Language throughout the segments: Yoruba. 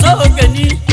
送给你。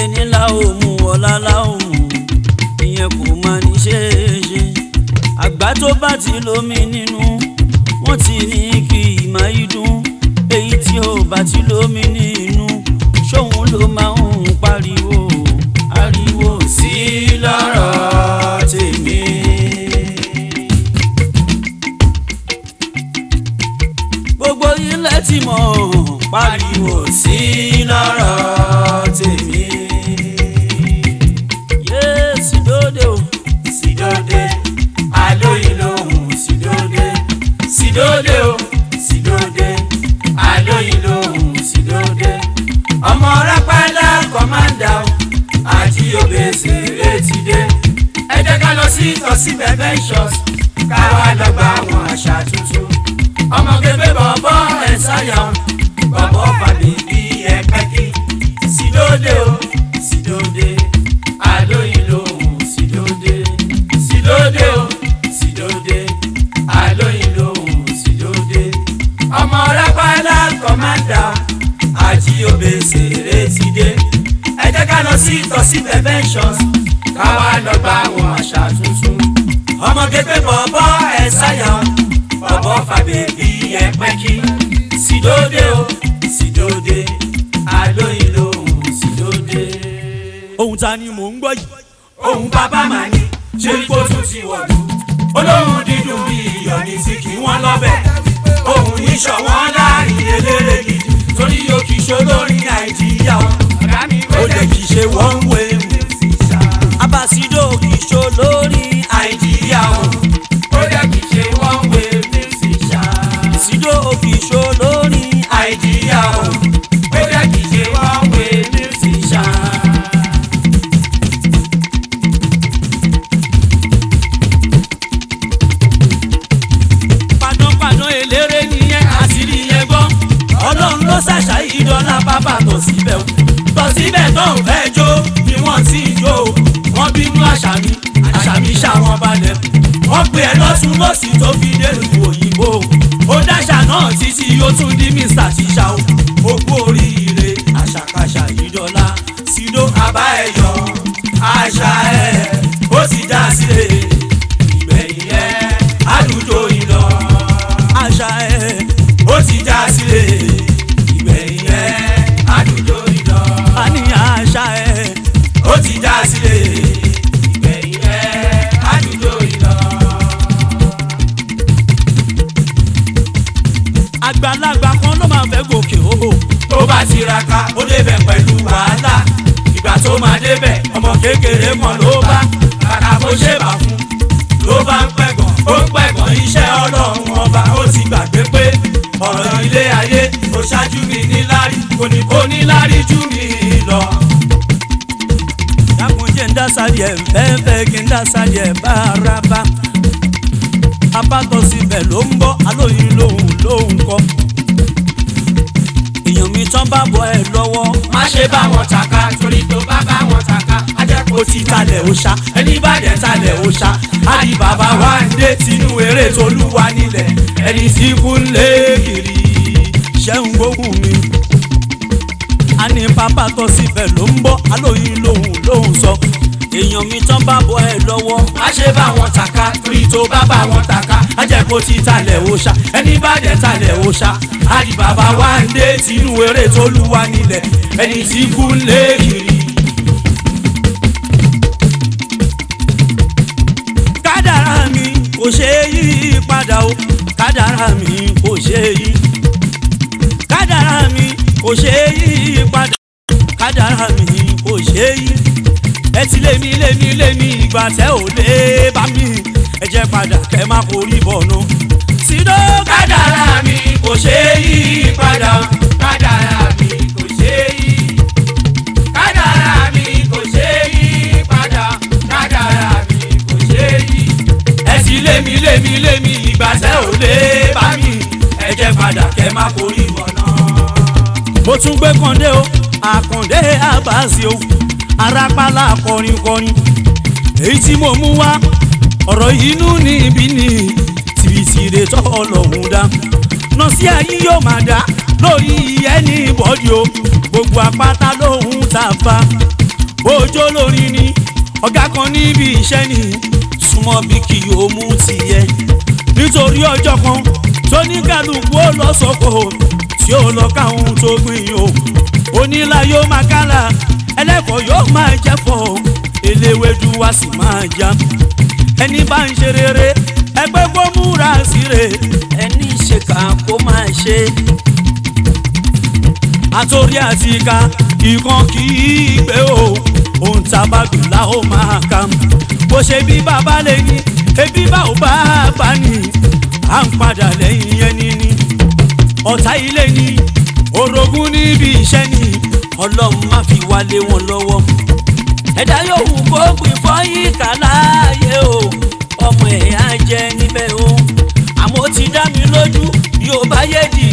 ẹni láò mú ọ̀la láò mú ìyẹn kò má ní ṣeéṣe àgbà tó bá ti lómi nínú wọ́n ti ní kí ìmáyídùn èyí tí ò bá ti lómi nínú ṣóun ló máa conventions káwa lọ gba àwọn àṣà tuntun ọmọge pé bọ̀bọ̀ ẹ̀ sọ̀yọ̀ bọ̀bọ̀ fàbí bí ẹ pẹ́kí sídóde o sídóde àlóyìn lòun sídóde sídóde o sídóde àlóyìn lòun sídóde ọmọ rápálá kọ́mádà àti obèsè rẹ̀ ti dé ẹ jẹ́ ká lọ sí ìtọ́sí conventions káwa lọ gba àwọn àṣà tuntun ọmọge pé bọ̀bọ̀ ẹ̀ sáyà bọ̀bọ̀ fàbèbí ẹ̀ pẹ́kí sídóde o sídóde àdóyin lòun sídóde. ohun ta ni mò ń gbọ́ yìí. ohun bàbá màá ní ṣé kó tún ti wọ̀lú olóhùn dídùn bí iyọ̀ ní sí kí wọ́n lọ́bẹ̀ ohun níṣọ̀ wọ́n láàrin eléré gidi torí yóò kì ṣe olórin nàìjíríà ọ̀gá mi wẹ́lẹ̀. kì í ṣe wọ́n ń wé ó débẹ̀ pẹ̀lú wàhálà ìgbà tó máa débẹ̀ ọmọ kékeré kan ló bá kàkà kó ṣèbà fún ló bá ń pẹ̀gàn ó ń pẹ̀gàn iṣẹ́ ọlọ́run ọba ó ti gbàgbé pé ọ̀rọ̀ ilé ayé ó ṣáájú mi níláárí kò ní kó níláárí jù mí lọ. dákun jẹ́ ń dá sáyẹ̀ fẹ́ẹ́fẹ́ kí ń dá sáyẹ̀ bá ara bá abátọ̀ ló ń bọ́ alóyin lòun lòun kọ́ níbi tán bá bọ́ ẹ lọ́wọ́. má ṣe bá wọn tàka torí tó bá bá wọn tàka. ajẹ́kọ̀ọ́ ti talẹ̀ òòṣà ẹni bá dẹ̀ talẹ̀ òòṣà. àdì bàbá wa ń dé tinú eré tolúwa nílẹ̀ ẹni tí kú lé kiri ṣẹ́ mi. a ní pápá tọ́ síbẹ̀ ló ń bọ́ alóyin lòun lòun sọ èèyàn mi tán bá bọ ẹ lọ́wọ́. a ṣe bá wọn tàka torí tó bá bá wọn tàka ajẹ́kọ̀ọ́ ti talẹ̀ òòṣà ẹni bá dẹ̀ talẹ̀ òòṣà àdì bàbá wa ń dé tìlú eré tó lù wá nílẹ̀ ẹni tí kú lé kiri. kádàrá mi kò ṣe é yí padà o kádàrá mi kò ṣe é yí kádàrá mi kò ṣe é yí padà kádàrá mi kò ṣe é yí ẹ ti lemi mi lé mi mi ìgbà tẹ́ ò lé bá mi ẹ jẹ́ padà kẹ́ má forí bọ̀nu. sínú kádàrá mi kò ṣe é yí padà kádàrá mi kò ṣe é yí. kádàrá mi kò ṣe é yí padà kádàrá mi kò ṣe é yí. ẹ ti lé mi lé ìgbà tẹ́ ò lé bá mi ẹ jẹ́ padà kẹ́ má forí bọ̀nu. mo tún gbé kàndé o àkàndé àbáṣe o arápálá kọrin kọrin èyí tí mo mú wá ọ̀rọ̀ inú níbí ni tìrìtìrì tọ́wọ́ lọ́hùn dá nọ́ọ̀sì ayé yóò máa dá lórí ẹni bọ́dì o gbogbo apáta lóhùn tá fa bójó lórí ni ọ̀gá kan níbi iṣẹ́ ni súnmọ́ bí kì í ó mú tìyẹ nítorí ọjọ́ kan tó ní kálukú ó lọ tí ó lọ káwọn tó gbìn o onílà yóò máa kálá ẹlẹ́fọ̀ yóò máa jẹ́fọ̀ eléwédú wa sì máa já ẹni bá ń ṣe rere ẹgbẹ́ kó múra sí re ẹni ṣèkà kó máa ṣe àtòrí àti ìka ìkan kì í gbé o ohun tá a bá dùn la ó máa ka bó ṣe bí bàbá lè ní ebi bá ò bá bá ní à ń padà lẹ́yìn ẹni ní ọ̀tá ilé ní orogún níbi iṣẹ́ ní ọlọ́run má fi wá lé wọn lọ́wọ́ ẹ̀dá yóò wù kó gbìn fọ́ yìí o ọmọ ẹ̀ á jẹ níbẹ̀ o àmọ́ ti dá mi lójú yóò bá yé di.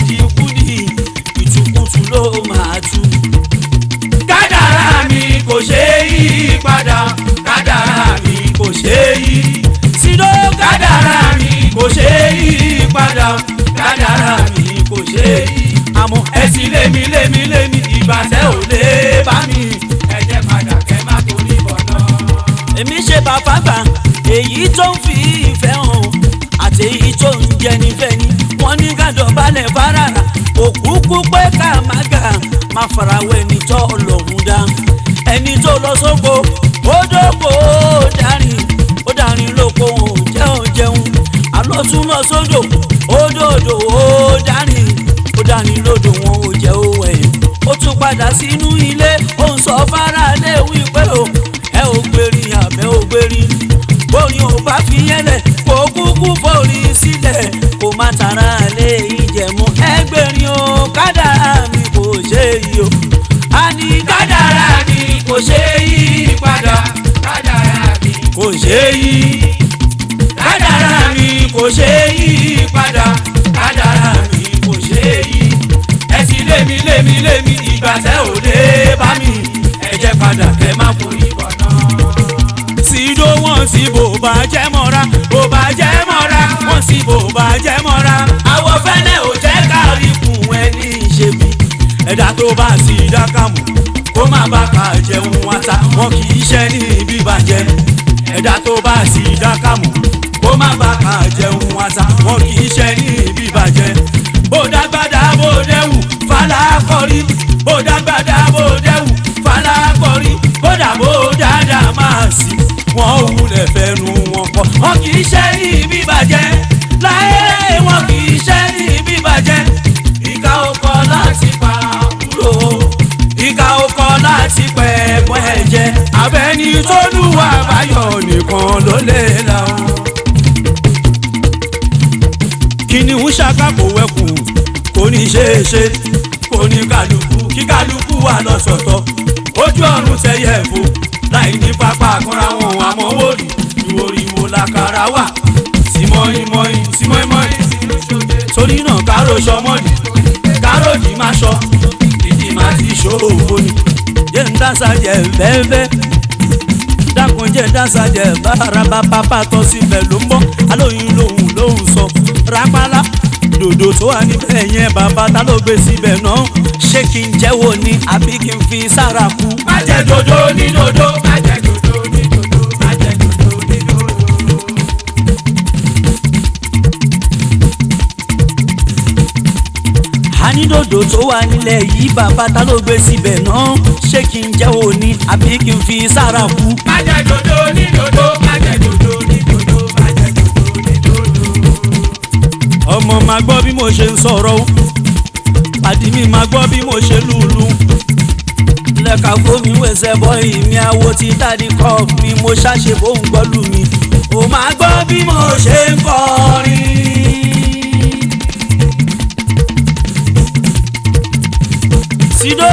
mú. ẹ̀sìn lémi lémi lémi ìbàtẹ́ ò lè bá mi. ẹ jẹ́ padà kẹ́ má torí bọ̀ náà. èmi ṣe bàbá gbà èyí tó ń fi ìfẹ́ hàn àti èyí tó ń jẹni fẹ́ni wọ́n ní gàdọ̀ balẹ̀ fara òkúkú pé ká má gà má farawé ẹni tó lòún dá ẹni tó lọ sóko ó dó. jẹ́ mọ́ra bó bá jẹ́ mọ́ra wọ́n sì bó bá jẹ́ mọ́ra. àwọ̀ fẹ́lẹ̀ ò jẹ́ kárí kùn ẹni ìṣègùn ẹ̀dá tó bá sì dákàmù kó má bá ka jẹun ata wọn kì í ṣe ní bíbàjẹ́ ẹ̀dá tó bá sì dákàmù kó má bá ka jẹun ata wọn kì í ṣe ní bíbàjẹ́ bó dágbádá bó dẹ́wù fàlà kọrí bó dágbádá bó dẹ́wù fàlà kọrí kódà bó dáadáa máa sì wọ́n wulẹ̀ fẹ́ràn. ẹni tó lùwà báyọ̀ nìkan ló lè là ó. kìnìún ṣàkàkò wẹ̀kù kò ní ṣeé ṣe kò ní kálukú kí kálukú wà lọ́sọ̀tọ̀ ojú ọ̀run ṣẹyẹ fò láì ní pápá àkúnra wọn àmọ́ wò ní ìwòrìwò làkàrà wà sí mọ́ínmọ́ín sí náà kárò ṣọmọ́ni kárò ní má ṣọ ìdí má ti ṣòro òfò ni yéǹdà sàjẹ̀ bẹ́ẹ̀ bẹ́ẹ̀ jẹ dáńsà jẹ báraba pápá tọ́ sílẹ̀ ló ń bọ́ alóyin lòun lòun sọ rápálá dòdò tó wà níbẹ̀ yẹn bàbá ta ló gbé síbẹ̀ náà ṣé kí n jẹ́wọ́ ni àbí kí n fi sára kú. má jẹ dòdò ní dòdò. ànídòdò tó wà nílẹ̀ yìí bàbá ta ló gbé síbẹ̀ náà ṣé kí n jẹ́ òní àbí kí n fi sára kú. má jẹ dòdò ní dòdò má jẹ dòdò ní dòdò má jẹ dòdò ní dòdò. ọmọ máa gbọ́ bí mo ṣe ń sọ̀rọ̀ o àdìmí máa gbọ́ bí mo ṣe lùlù lẹ́ka fómi wẹ̀sẹ̀ bọ́ọ̀yì mi àwo ti dáàdi kọ́ mi mo ṣàṣe bóun gbọ́ lù mí. ò máa gbọ́ bí mo ṣe ń kọrin. sídó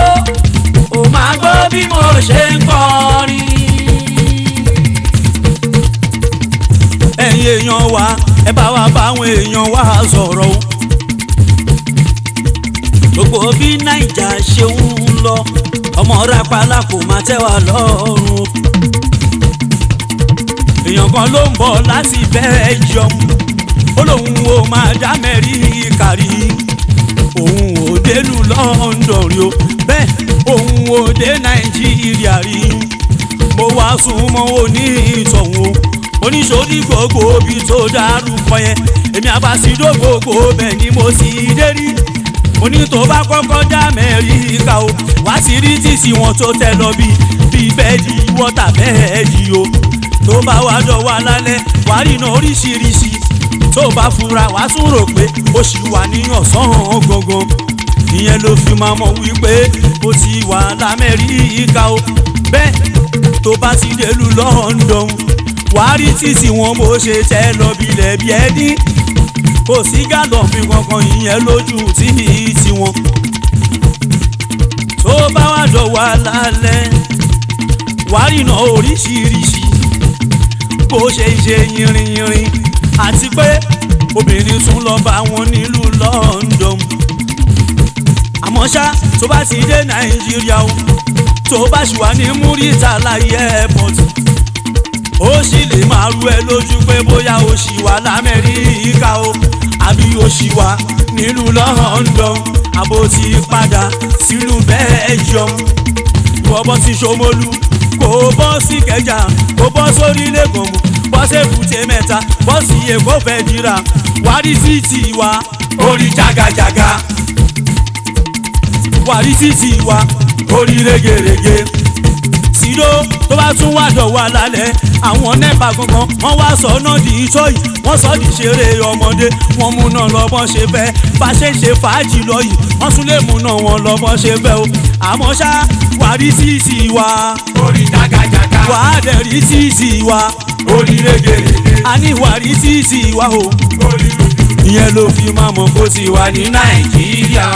ò máa gbọ́ bí mo ṣe ń kọrin. ẹ̀yin èèyàn wa ẹ bá wa bá àwọn èèyàn wa sọ̀rọ̀ o gbogbo bí naija ṣe ń lọ ọmọ rápálá kò máa tẹ́ wa lọ́rùn. èèyàn kan ló ń bọ̀ láti bẹ́ẹ̀ yọm ó lóun ó máa dá mẹ́rin kárí dénú London rí o bẹ́ẹ̀ òun ò dé Nàìjíríà rí mo wá súnmọ́ onítọ̀hún oníṣòrí gbogbo ibi tó dárúkọ yẹn èmi àbàṣídó gbogbo bẹ́ẹ̀ ni mo sì dé rí oní tó bá kọ́kọ́ dá Amẹ́ríkà o wá sí rí títí wọn tó tẹ lọ bí bí bẹ́ẹ̀dì wọ́tà bẹ́ẹ̀dì o tó bá wá dọ̀wọ́ alálẹ̀ wá rìnà oríṣiríṣi tó bá fura wá sùn rò pé ó wà ní ọ̀sán gangan ìyẹn ló fi máa mọ̀ wípé mo ti wà lámẹ́ríkà o bẹ́ẹ̀ tó bá ti délù London wàá rí títì wọn bó ṣe tẹ́ lọ bilẹ̀ bí ẹni kò sí gàdọ̀ fi kankan ìyẹn lójú tí tiwọn tó bá wà jọ wà lálẹ́ wàá rìnà oríṣiríṣi bó ṣe ṣe yìnrìnyìnrìn àti pé obìnrin tún lọ bá wọn nílùú London àmọ́ ṣá tó bá ti dé nàìjíríà o tó bá ṣì wà ní Muritala airport ó sì lè máa rú ẹ lójú pé bóyá o ṣì wà lamẹ́ríkà o àbí o ṣì wà nílùú London àbò ti padà sílùú Belgium ìwọ bọ́ sí Ṣómólú kò bọ́ sí Ìkẹjà kò bọ́ sórí lẹ́gàn bọ́ sẹ́kùtẹ́ mẹ́ta bọ́ Èkó fẹ́ jìrà wárí sí tiwa orí jagajaga buhari sì ti wá orí rẹ́gẹ̀rẹ́gẹ́ tìró tó bá tún wá dọ̀wọ́ alálẹ̀ àwọn nẹ́pà gangan wọ́n wá sọ náà di iṣọ́ yìí wọ́n sọ di ṣeré ọmọdé wọ́n mú náà lọ́bọ́n ṣe fẹ́ fàṣẹ ṣe fàájì lọ yìí wọ́n tún lè mú náà wọn lọ́bọ́n ṣe fẹ́ o àmọ́ ṣá wàrí sí wa orí jàgàjàgà wàá dẹ̀rí sí ti wa orí rẹ́gẹ̀rẹ́gẹ́ a ní wàrí sí ti wa o orí ìyẹn ló fi máa mọ̀ kó sì wà ní nàìjíríà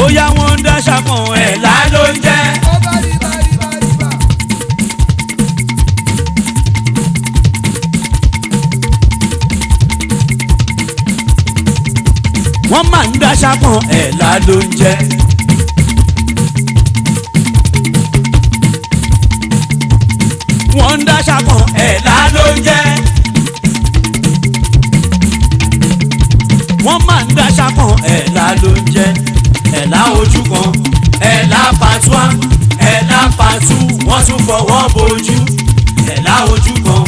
bóyá wọ́n ń dáṣà kan ẹ̀ lá ló ń jẹ́. wọ́n máa ń dáṣà kan ẹ̀ lá wọ́n ń dáṣà kan ẹ̀ lá wọ́n máa ń dáṣà kan ẹ̀ lá ẹ̀là ojú kan ẹ̀là pàtúwà ẹ̀là pàtú wọ́n tún fọwọ́ bojú ẹ̀là ojú kan.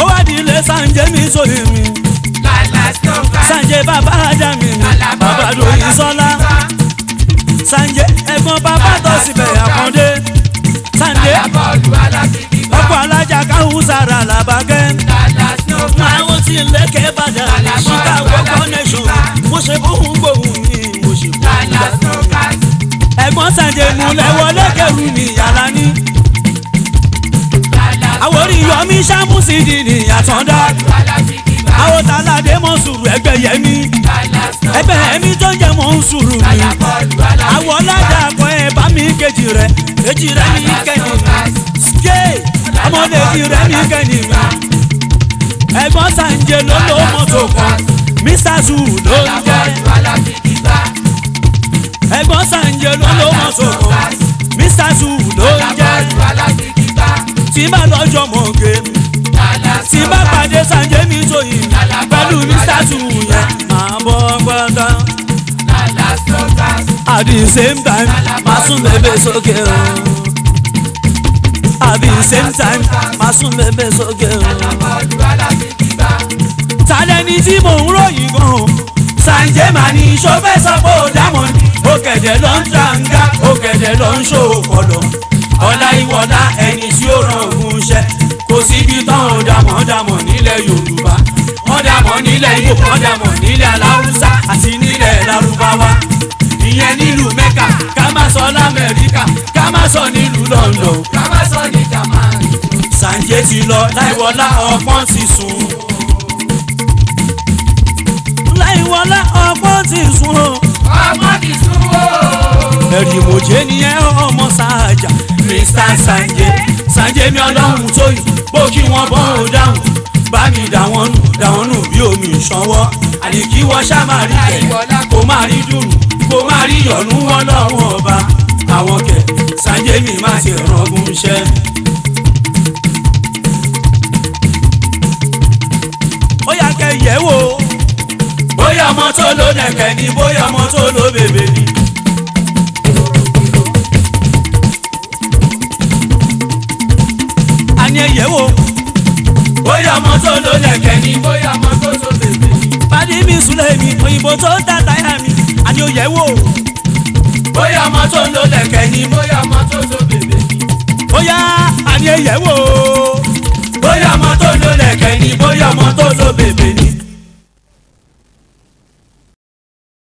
ó wá di ilé Sànjẹ́ mi sóyè mi Sànjẹ́ bàbá ajá mi bàbá lóyún sọ́lá Sànjẹ́ ẹ̀gbọ́n bàbá tọ́sibẹ̀ àkàndé Sànjẹ́ ọkọ̀ alájà káwù sára làbàkẹ́ àwọn tí ń lékè bàjẹ́ ṣùgbọ́n àwọn kọ́nẹ́ṣọ̀n mo ṣe bóun gbòun ni mo ṣe bóun gbàgbọ́. ẹ̀gbọ́n sànjẹ́ mu lẹ́wọ́ lẹ́kẹ̀rù ni yàrá ní. àwòrán yọmí ṣàmù sí di ni àtọ́ndá. àwọn tàlàdé mọ̀ sùúrù ẹgbẹ́ yẹmí. ẹgbẹ́ yẹmí tó ń jẹ́ ń sùúrù mi. àwọn ọ̀làjà kọ ẹ̀ bá mi kejì rẹ̀ kejì rẹ̀ ní kẹ́yìn. ṣé ọmọdé kejì rẹ̀ mi. ẹ̀gbọ́n sànjẹ́ ló ló mọ̀ tó kọ́. Mr. Zoo ló ń jẹ́ ẹ̀gbọ́n sànjẹ́ ló ló mọ̀ sọ̀rọ̀ Mr. Zoo ló ń jẹ́ tí bá lọ́jọ́ mọ̀ gé mi tí bá pàdé sànjẹ́ mi sòyìn pẹ̀lú Mr. Zoo yẹn máa bọ́ pátá at the same time máa sún bẹ́bẹ́ sókè o at the same time máa sún bẹ́bẹ́ sókè o tàlẹ́ni tí mò ń ròyìn gan-an. Sàǹjẹ́ màá ní iṣó fẹ́ sọ pé ó dámọ̀ ni ó kẹ̀dẹ̀ lọ ń tàǹgà ó kẹ̀dẹ̀ lọ ń ṣòkòlò. ọ̀la ìwọ̀lá ẹni tí ó ràn ògùn iṣẹ́ kò síbi tán ó dàmọ̀ dàmọ̀ nílẹ̀ Yorùbá wọ́n dàmọ̀ nílẹ̀ Ìgbò wọ́n dàmọ̀ nílẹ̀ aláwùsá àti nílẹ̀ Lárúbáwá ìyẹn nílùú Mẹ́kà ká má sọ l'Amẹ́ríkà ká má sọ nílùú London ká má sọ ní Jamani. Sàǹjẹ́ ti lọ láìwọlá ọpọ́n ti sùn. ẹ̀rì mòjé nìyẹn ọmọ sàájà Mr Sanje Sanje mi ọlọ́run tó yìí bójú wọn bọ́ ò dáhùn bá mi dà wọ́n nù dà wọ́n nù bí omi ìṣanwọ́ àdìkí wọ́n ṣàmà rí kẹ̀ kó má rí dùnú kó má rí yọ̀nú wọn lọ́wọ́ ọba àwọn kẹ̀ Sanje mi má ti rọgùn iṣẹ́. ó yà kẹ́ yẹ̀ wò bóyá ọmọ tó ló nẹ̀kẹ́ ni bóyá ọmọ tó ló bèbè ni. bóyá mọ́tò ló lẹ̀kẹ́ ni bóyá mọ́tò tó tètè ni. pàdé mi sùlẹ̀ mi òyìnbó tó dá táyà mi àní òyẹ̀ wò. bóyá mọ́tò ló lẹ̀kẹ́ ni bóyá mọ́tò tó bèbè ni. bóyá àní ẹ̀yẹ̀ wò. bóyá mọ́tò ló lẹ̀kẹ́ ni bóyá mọ́tò tó bèbè ni.